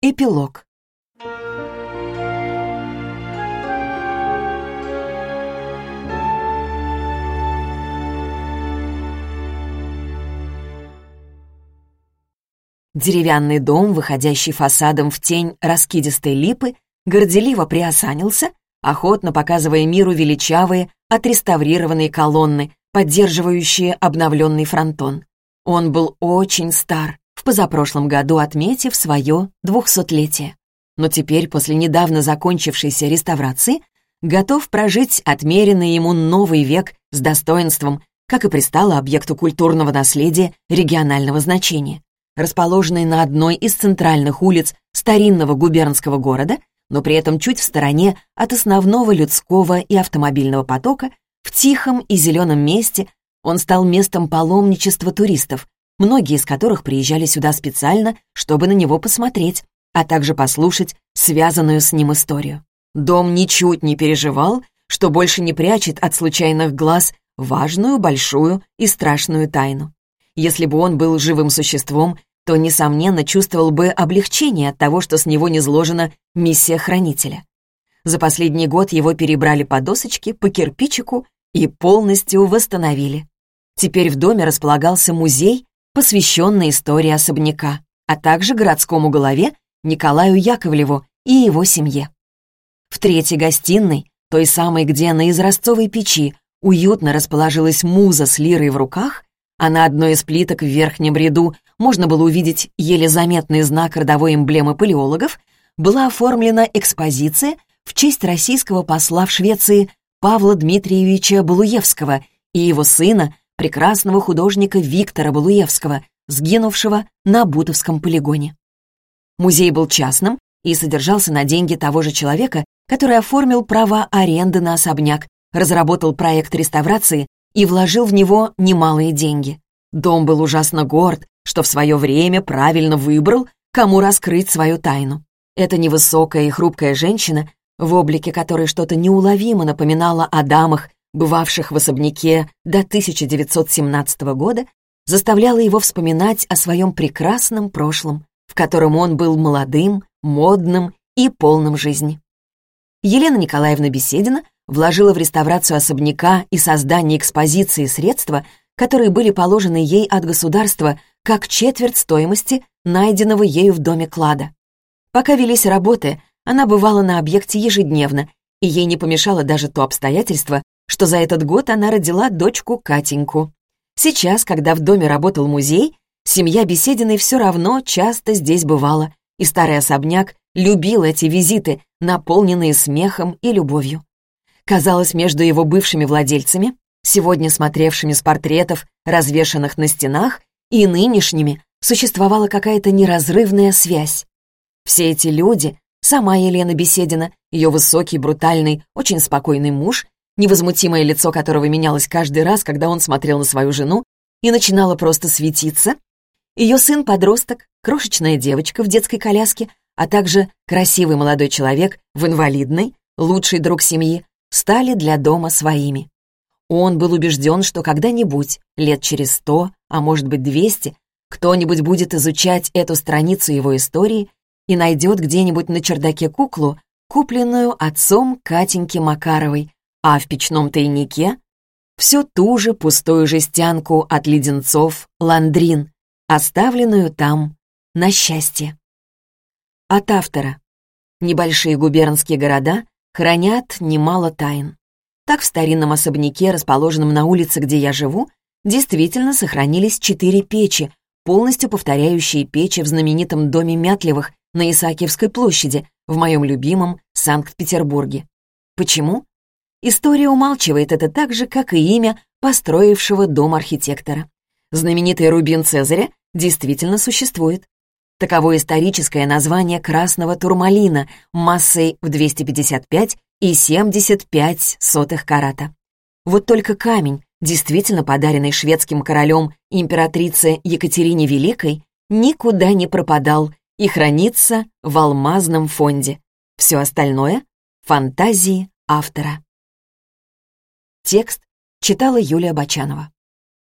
Эпилог. Деревянный дом, выходящий фасадом в тень раскидистой липы, горделиво приосанился, охотно показывая миру величавые, отреставрированные колонны, поддерживающие обновленный фронтон. Он был очень стар, позапрошлом году отметив свое двухсотлетие. Но теперь, после недавно закончившейся реставрации, готов прожить отмеренный ему новый век с достоинством, как и пристало объекту культурного наследия регионального значения. Расположенный на одной из центральных улиц старинного губернского города, но при этом чуть в стороне от основного людского и автомобильного потока, в тихом и зеленом месте он стал местом паломничества туристов, многие из которых приезжали сюда специально, чтобы на него посмотреть, а также послушать связанную с ним историю. Дом ничуть не переживал, что больше не прячет от случайных глаз важную, большую и страшную тайну. Если бы он был живым существом, то, несомненно, чувствовал бы облегчение от того, что с него не сложена миссия хранителя. За последний год его перебрали по досочке, по кирпичику и полностью восстановили. Теперь в доме располагался музей, посвященный истории особняка, а также городскому голове Николаю Яковлеву и его семье. В третьей гостиной, той самой, где на изразцовой печи уютно расположилась муза с лирой в руках, а на одной из плиток в верхнем ряду можно было увидеть еле заметный знак родовой эмблемы палеологов, была оформлена экспозиция в честь российского посла в Швеции Павла Дмитриевича Балуевского и его сына, прекрасного художника Виктора Балуевского, сгинувшего на Бутовском полигоне. Музей был частным и содержался на деньги того же человека, который оформил права аренды на особняк, разработал проект реставрации и вложил в него немалые деньги. Дом был ужасно горд, что в свое время правильно выбрал, кому раскрыть свою тайну. Эта невысокая и хрупкая женщина, в облике которой что-то неуловимо напоминало о дамах, бывавших в особняке до 1917 года, заставляла его вспоминать о своем прекрасном прошлом, в котором он был молодым, модным и полным жизни. Елена Николаевна Беседина вложила в реставрацию особняка и создание экспозиции средства, которые были положены ей от государства как четверть стоимости найденного ею в доме клада. Пока велись работы, она бывала на объекте ежедневно, и ей не помешало даже то обстоятельство, что за этот год она родила дочку Катеньку. Сейчас, когда в доме работал музей, семья Бесединой все равно часто здесь бывала, и старый особняк любил эти визиты, наполненные смехом и любовью. Казалось, между его бывшими владельцами, сегодня смотревшими с портретов, развешанных на стенах, и нынешними, существовала какая-то неразрывная связь. Все эти люди, сама Елена Беседина, ее высокий, брутальный, очень спокойный муж невозмутимое лицо которого менялось каждый раз, когда он смотрел на свою жену, и начинало просто светиться, ее сын-подросток, крошечная девочка в детской коляске, а также красивый молодой человек в инвалидной, лучший друг семьи, стали для дома своими. Он был убежден, что когда-нибудь, лет через сто, а может быть двести, кто-нибудь будет изучать эту страницу его истории и найдет где-нибудь на чердаке куклу, купленную отцом Катеньки Макаровой, а в печном тайнике все ту же пустую жестянку от леденцов ландрин, оставленную там на счастье. От автора. Небольшие губернские города хранят немало тайн. Так в старинном особняке, расположенном на улице, где я живу, действительно сохранились четыре печи, полностью повторяющие печи в знаменитом доме Мятлевых на Исаакиевской площади, в моем любимом Санкт-Петербурге. Почему? История умалчивает это так же, как и имя построившего дом архитектора. Знаменитый рубин Цезаря действительно существует. Таково историческое название красного турмалина массой в 255 и 75 сотых карата. Вот только камень, действительно подаренный шведским королем императрице Екатерине Великой, никуда не пропадал и хранится в алмазном фонде. Все остальное — фантазии автора. Текст читала Юлия Бочанова.